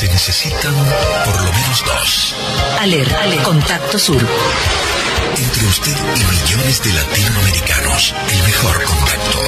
se necesitan por lo menos dos. Aler, Ale, Contacto Sur. Entre usted y millones de latinoamericanos, el mejor contacto.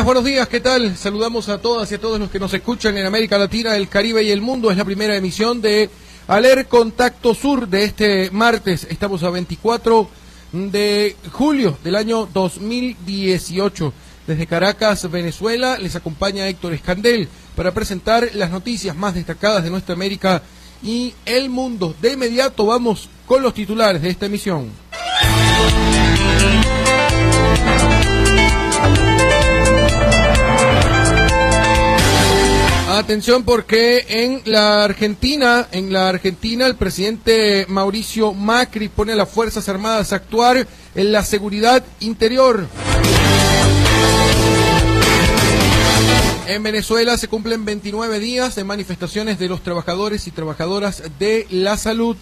Buenos días, ¿qué tal? Saludamos a todas y a todos los que nos escuchan en América Latina, el Caribe y el mundo. Es la primera emisión de Aler Contacto Sur de este martes. Estamos a 24 de julio del año 2018. Desde Caracas, Venezuela, les acompaña Héctor Escandel para presentar las noticias más destacadas de nuestra América y el mundo. De inmediato vamos con los titulares de esta emisión. Atención porque en la Argentina, en la Argentina el presidente Mauricio Macri pone a las Fuerzas Armadas a actuar en la seguridad interior. En Venezuela se cumplen 29 días de manifestaciones de los trabajadores y trabajadoras de la salud.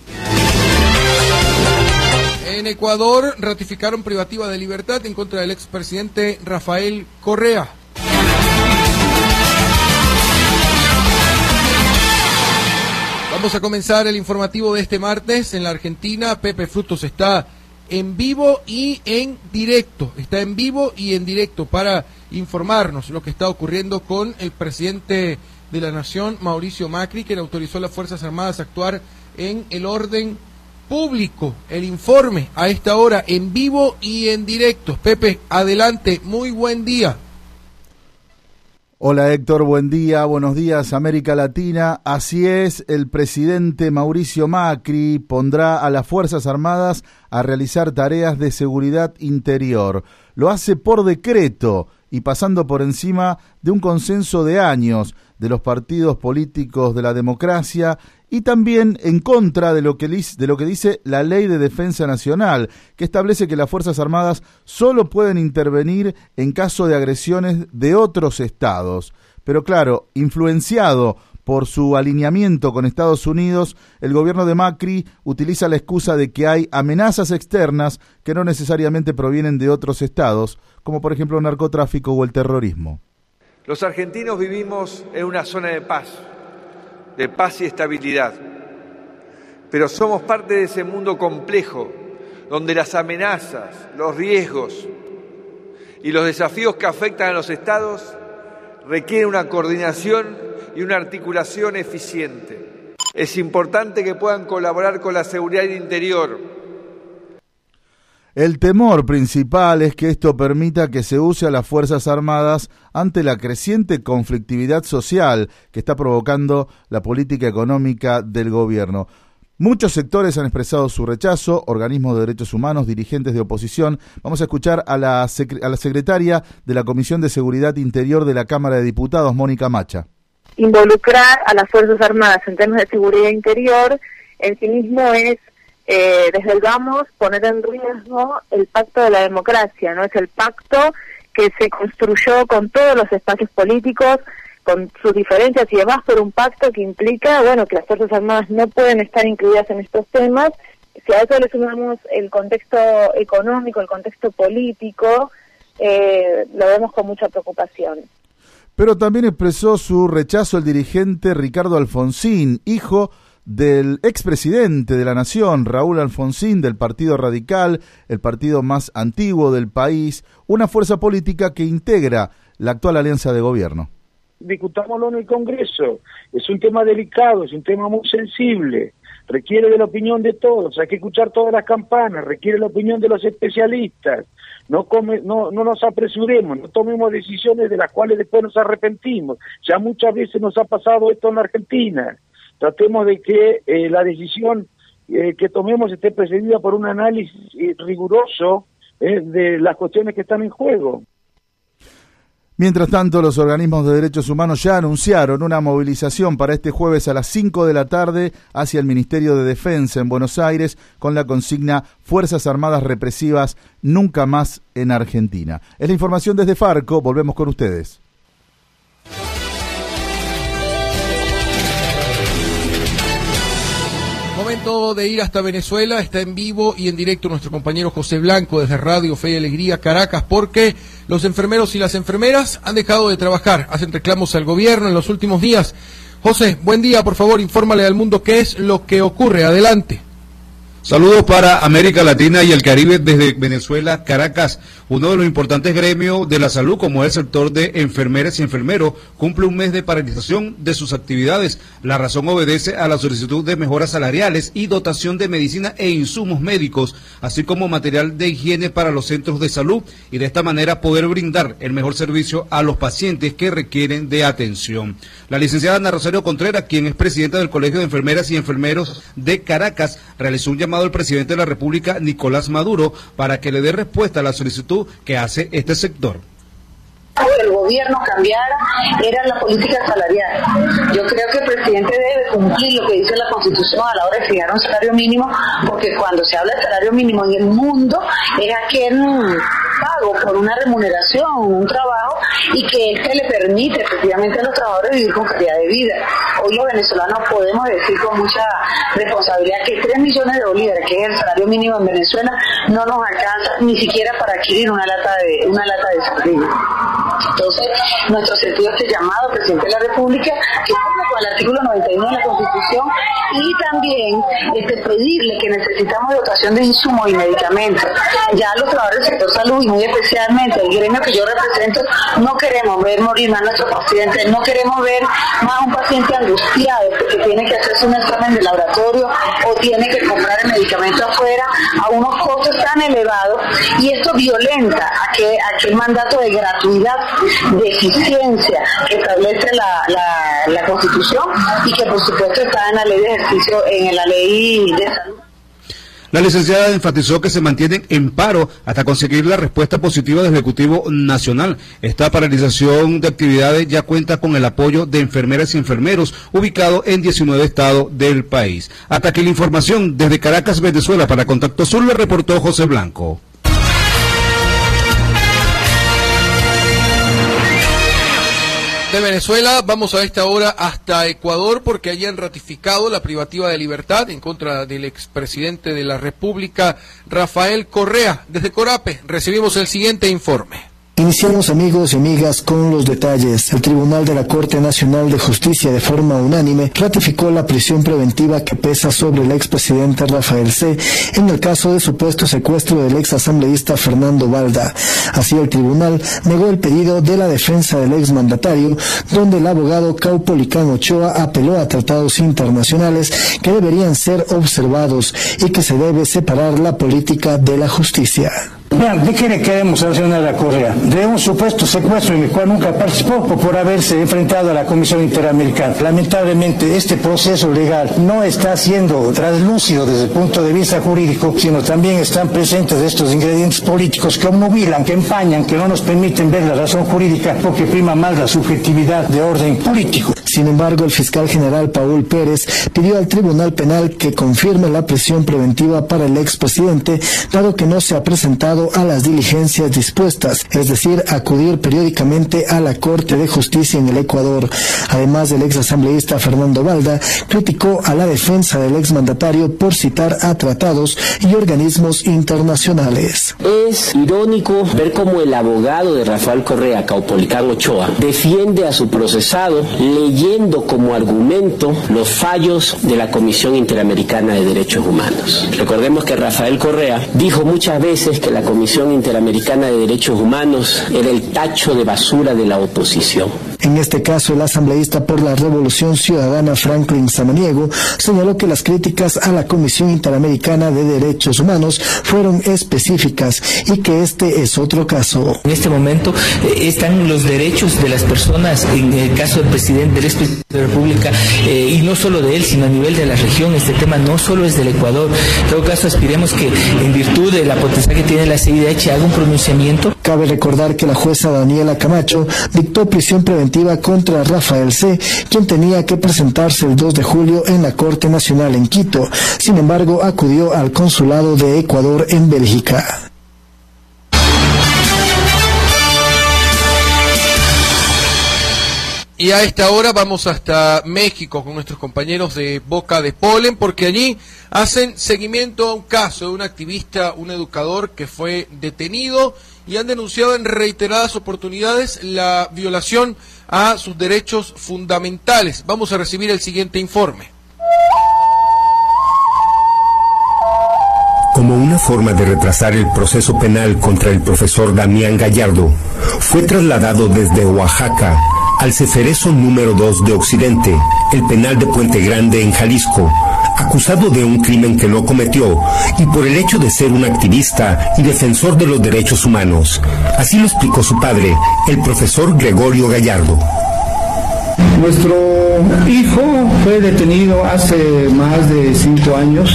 En Ecuador ratificaron privativa de libertad en contra del expresidente Rafael Correa. Vamos a comenzar el informativo de este martes en la Argentina. Pepe Frutos está en vivo y en directo. Está en vivo y en directo para informarnos lo que está ocurriendo con el presidente de la Nación, Mauricio Macri, quien autorizó a las Fuerzas Armadas a actuar en el orden público. El informe a esta hora en vivo y en directo. Pepe, adelante. Muy buen día. Hola Héctor, buen día, buenos días América Latina. Así es, el presidente Mauricio Macri pondrá a las Fuerzas Armadas a realizar tareas de seguridad interior. Lo hace por decreto y pasando por encima de un consenso de años de los partidos políticos de la democracia y también en contra de lo que, de lo que dice la Ley de Defensa Nacional, que establece que las Fuerzas Armadas solo pueden intervenir en caso de agresiones de otros estados. Pero claro, influenciado por su alineamiento con Estados Unidos, el gobierno de Macri utiliza la excusa de que hay amenazas externas que no necesariamente provienen de otros estados, como por ejemplo el narcotráfico o el terrorismo. Los argentinos vivimos en una zona de paz de paz y estabilidad. Pero somos parte de ese mundo complejo, donde las amenazas, los riesgos y los desafíos que afectan a los estados requieren una coordinación y una articulación eficiente. Es importante que puedan colaborar con la seguridad interior, el temor principal es que esto permita que se use a las Fuerzas Armadas ante la creciente conflictividad social que está provocando la política económica del gobierno. Muchos sectores han expresado su rechazo, organismos de derechos humanos, dirigentes de oposición. Vamos a escuchar a la, a la secretaria de la Comisión de Seguridad Interior de la Cámara de Diputados, Mónica Macha. Involucrar a las Fuerzas Armadas en temas de seguridad interior en sí mismo es eh, desde el vamos poner en riesgo el pacto de la democracia, ¿no? Es el pacto que se construyó con todos los espacios políticos, con sus diferencias y demás, pero un pacto que implica, bueno, que las Fuerzas Armadas no pueden estar incluidas en estos temas. Si a eso le sumamos el contexto económico, el contexto político, eh, lo vemos con mucha preocupación. Pero también expresó su rechazo el dirigente Ricardo Alfonsín, hijo del expresidente de la Nación, Raúl Alfonsín, del Partido Radical, el partido más antiguo del país, una fuerza política que integra la actual alianza de gobierno. Discutámoslo en el Congreso. Es un tema delicado, es un tema muy sensible. Requiere de la opinión de todos, hay que escuchar todas las campanas, requiere la opinión de los especialistas. No, no, no nos apresuremos, no tomemos decisiones de las cuales después nos arrepentimos. Ya muchas veces nos ha pasado esto en Argentina tratemos de que eh, la decisión eh, que tomemos esté precedida por un análisis eh, riguroso de las cuestiones que están en juego. Mientras tanto, los organismos de derechos humanos ya anunciaron una movilización para este jueves a las 5 de la tarde hacia el Ministerio de Defensa en Buenos Aires con la consigna Fuerzas Armadas Represivas nunca más en Argentina. Es la información desde Farco, volvemos con ustedes. Momento de ir hasta Venezuela, está en vivo y en directo nuestro compañero José Blanco desde Radio Fe y Alegría Caracas porque los enfermeros y las enfermeras han dejado de trabajar, hacen reclamos al gobierno en los últimos días. José, buen día, por favor, infórmale al mundo qué es lo que ocurre. Adelante. Saludos para América Latina y el Caribe desde Venezuela, Caracas. Uno de los importantes gremios de la salud, como el sector de enfermeras y enfermeros, cumple un mes de paralización de sus actividades. La razón obedece a la solicitud de mejoras salariales y dotación de medicina e insumos médicos, así como material de higiene para los centros de salud y de esta manera poder brindar el mejor servicio a los pacientes que requieren de atención. La licenciada Ana Rosario Contreras, quien es presidenta del Colegio de Enfermeras y Enfermeros de Caracas, realizó un llamado llamado el presidente de la República, Nicolás Maduro, para que le dé respuesta a la solicitud que hace este sector el gobierno cambiara era la política salarial. Yo creo que el presidente debe cumplir lo que dice la Constitución a la hora de fijar un salario mínimo, porque cuando se habla de salario mínimo en el mundo es aquel pago por una remuneración, un trabajo, y que este le permite efectivamente a los trabajadores vivir con calidad de vida. Hoy los venezolanos podemos decir con mucha responsabilidad que 3 millones de bolívares, que es el salario mínimo en Venezuela, no nos alcanza ni siquiera para adquirir una lata de una lata de sardina. Entonces, nuestro sentido este llamado presidente de la República, que cumpla con el artículo 91 de la Constitución, y también este, pedirle que necesitamos dotación de insumos y medicamentos. Ya los trabajadores del sector salud, y muy especialmente el gremio que yo represento, no queremos ver morir más a nuestros pacientes, no queremos ver más a un paciente angustiado porque tiene que hacerse un examen de laboratorio o tiene que comprar el medicamento afuera a unos costos tan elevados y esto violenta a que aquel mandato de gratuidad de eficiencia que establece la, la, Constitución y que por supuesto está en la ley de ejercicio, en la ley de salud. La licenciada enfatizó que se mantienen en paro hasta conseguir la respuesta positiva del Ejecutivo Nacional. Esta paralización de actividades ya cuenta con el apoyo de enfermeras y enfermeros ubicados en 19 estados del país. Hasta aquí la información desde Caracas, Venezuela, para Contacto Sur le reportó José Blanco. De Venezuela. Vamos a esta hora hasta Ecuador porque han ratificado la privativa de libertad en contra del expresidente de la República, Rafael Correa. Desde Corape recibimos el siguiente informe. Iniciamos amigos y amigas con los detalles. El Tribunal de la Corte Nacional de Justicia de forma unánime ratificó la prisión preventiva que pesa sobre el expresidente Rafael C. en el caso de supuesto secuestro del ex asambleísta Fernando Valda. Así el tribunal negó el pedido de la defensa del ex mandatario, donde el abogado Caupolicán Ochoa apeló a tratados internacionales que deberían ser observados y que se debe separar la política de la justicia. ¿De qué le queremos sancionar a Correa? De un supuesto secuestro en el cual nunca participó por haberse enfrentado a la Comisión Interamericana. Lamentablemente, este proceso legal no está siendo translúcido desde el punto de vista jurídico, sino también están presentes estos ingredientes políticos que obnubilan, que empañan, que no nos permiten ver la razón jurídica porque prima más la subjetividad de orden político. Sin embargo, el fiscal general Paul Pérez pidió al Tribunal Penal que confirme la prisión preventiva para el expresidente, dado que no se ha presentado a las diligencias dispuestas, es decir, acudir periódicamente a la Corte de Justicia en el Ecuador. Además, el ex asambleísta Fernando Valda criticó a la defensa del ex mandatario por citar a tratados y organismos internacionales. Es irónico ver cómo el abogado de Rafael Correa, Caupolicán Ochoa, defiende a su procesado leyendo como argumento los fallos de la Comisión Interamericana de Derechos Humanos. Recordemos que Rafael Correa dijo muchas veces que la Comisión Interamericana de Derechos Humanos era el tacho de basura de la oposición. En este caso, el asambleísta por la Revolución Ciudadana Franklin Samaniego señaló que las críticas a la Comisión Interamericana de Derechos Humanos fueron específicas y que este es otro caso. En este momento eh, están los derechos de las personas, en el caso del presidente del presidente de la República, eh, y no solo de él, sino a nivel de la región. Este tema no solo es del Ecuador. En todo caso, aspiremos que en virtud de la potestad que tiene la CIDH haga un pronunciamiento. Cabe recordar que la jueza Daniela Camacho dictó prisión preventiva contra Rafael C., quien tenía que presentarse el 2 de julio en la Corte Nacional en Quito. Sin embargo, acudió al consulado de Ecuador en Bélgica. Y a esta hora vamos hasta México con nuestros compañeros de Boca de Polen, porque allí hacen seguimiento a un caso de un activista, un educador que fue detenido y han denunciado en reiteradas oportunidades la violación a sus derechos fundamentales. Vamos a recibir el siguiente informe. Como una forma de retrasar el proceso penal contra el profesor Damián Gallardo, fue trasladado desde Oaxaca al Ceferezo número 2 de Occidente, el penal de Puente Grande en Jalisco, acusado de un crimen que no cometió y por el hecho de ser un activista y defensor de los derechos humanos. Así lo explicó su padre, el profesor Gregorio Gallardo. Nuestro hijo fue detenido hace más de cinco años.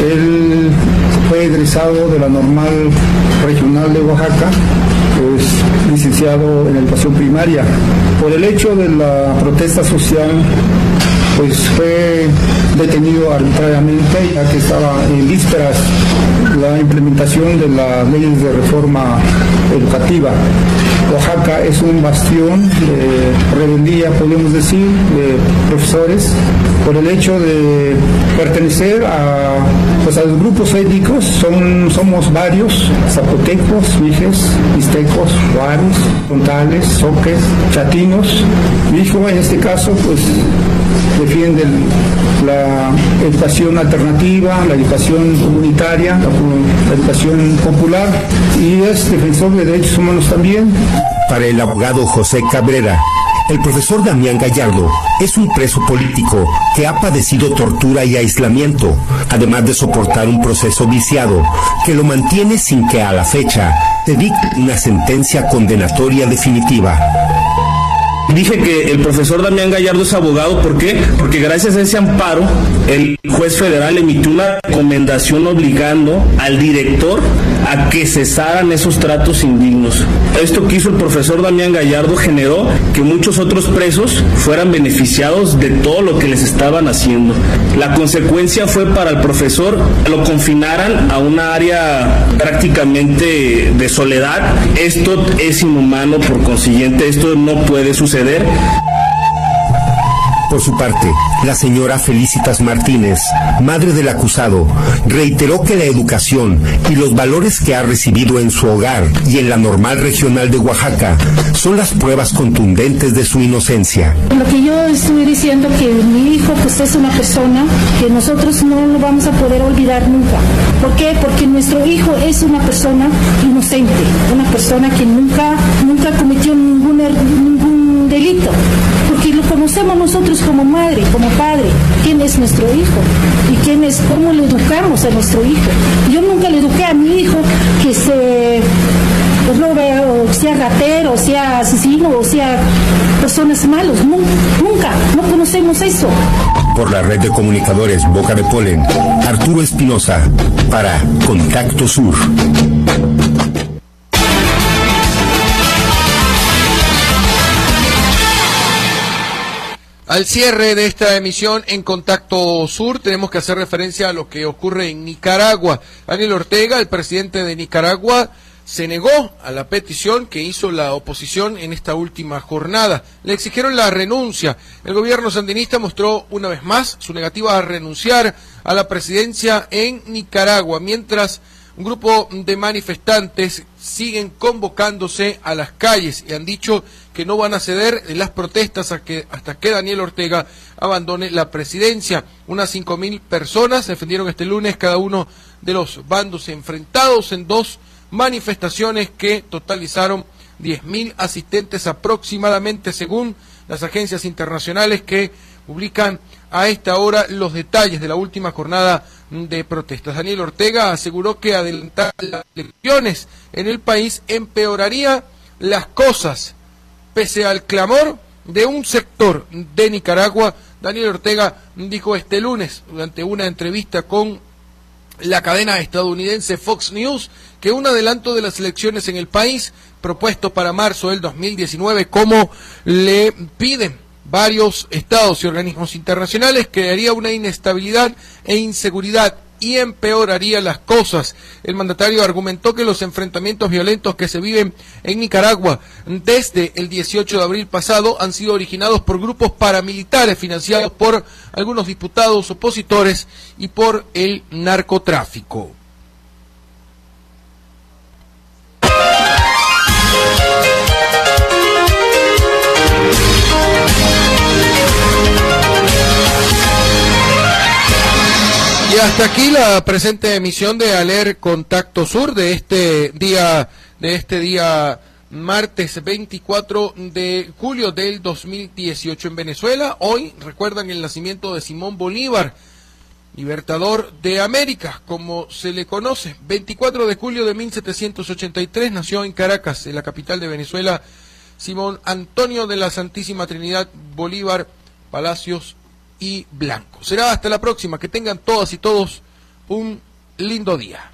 Él fue egresado de la normal regional de Oaxaca es licenciado en educación primaria. Por el hecho de la protesta social, pues fue detenido arbitrariamente ya que estaba en vísperas la implementación de las leyes de reforma educativa. Oaxaca es un bastión de rebeldía, podemos decir, de profesores, por el hecho de pertenecer a, pues, a los grupos étnicos, son, somos varios, zapotecos, mijes, mixtecos, juárez, frontales, soques, chatinos. Mi en este caso, pues defiende la educación alternativa, la educación comunitaria, la, educación popular y es defensor de derechos humanos también. Para el abogado José Cabrera, el profesor Damián Gallardo es un preso político que ha padecido tortura y aislamiento, además de soportar un proceso viciado que lo mantiene sin que a la fecha se dicte una sentencia condenatoria definitiva. Dije que el profesor Damián Gallardo es abogado, ¿por qué? Porque gracias a ese amparo, el juez federal emitió una recomendación obligando al director a que cesaran esos tratos indignos. Esto que hizo el profesor Damián Gallardo generó que muchos otros presos fueran beneficiados de todo lo que les estaban haciendo. La consecuencia fue para el profesor lo confinaran a una área prácticamente de soledad. Esto es inhumano, por consiguiente, esto no puede suceder por su parte, la señora Felicitas Martínez, madre del acusado, reiteró que la educación y los valores que ha recibido en su hogar y en la normal regional de Oaxaca son las pruebas contundentes de su inocencia. Lo que yo estoy diciendo que mi hijo pues es una persona que nosotros no lo vamos a poder olvidar nunca. ¿Por qué? Porque nuestro hijo es una persona inocente, una persona que nunca nunca cometió ningún er, delito, porque lo conocemos nosotros como madre, como padre, quién es nuestro hijo y quién es, cómo le educamos a nuestro hijo. Yo nunca le eduqué a mi hijo que se pues o sea ratero, sea asesino, o sea personas malos, nunca, no conocemos eso. Por la red de comunicadores Boca de Polen, Arturo Espinosa, para Contacto Sur. Al cierre de esta emisión en Contacto Sur tenemos que hacer referencia a lo que ocurre en Nicaragua. Daniel Ortega, el presidente de Nicaragua, se negó a la petición que hizo la oposición en esta última jornada. Le exigieron la renuncia. El gobierno sandinista mostró una vez más su negativa a renunciar a la presidencia en Nicaragua, mientras un grupo de manifestantes siguen convocándose a las calles y han dicho que no van a ceder en las protestas hasta que, Daniel Ortega abandone la presidencia. Unas cinco mil personas defendieron este lunes cada uno de los bandos enfrentados en dos manifestaciones que totalizaron 10.000 asistentes aproximadamente según las agencias internacionales que publican a esta hora los detalles de la última jornada de protestas. Daniel Ortega aseguró que adelantar las elecciones en el país empeoraría las cosas, pese al clamor de un sector de Nicaragua. Daniel Ortega dijo este lunes, durante una entrevista con la cadena estadounidense Fox News, que un adelanto de las elecciones en el país, propuesto para marzo del 2019, como le piden varios estados y organismos internacionales, crearía una inestabilidad e inseguridad y empeoraría las cosas. El mandatario argumentó que los enfrentamientos violentos que se viven en Nicaragua desde el 18 de abril pasado han sido originados por grupos paramilitares financiados por algunos diputados opositores y por el narcotráfico. Y hasta aquí la presente emisión de Aler Contacto Sur de este día de este día martes 24 de julio del 2018 en Venezuela. Hoy recuerdan el nacimiento de Simón Bolívar, libertador de América, como se le conoce. 24 de julio de 1783 nació en Caracas, en la capital de Venezuela, Simón Antonio de la Santísima Trinidad Bolívar Palacios y Blanco. Será hasta la próxima. Que tengan todas y todos un lindo día.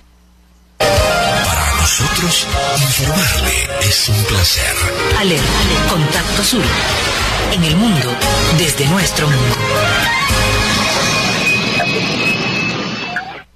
Para nosotros, informarle es un placer. Ale, Contacto Sur. En el mundo, desde nuestro mundo.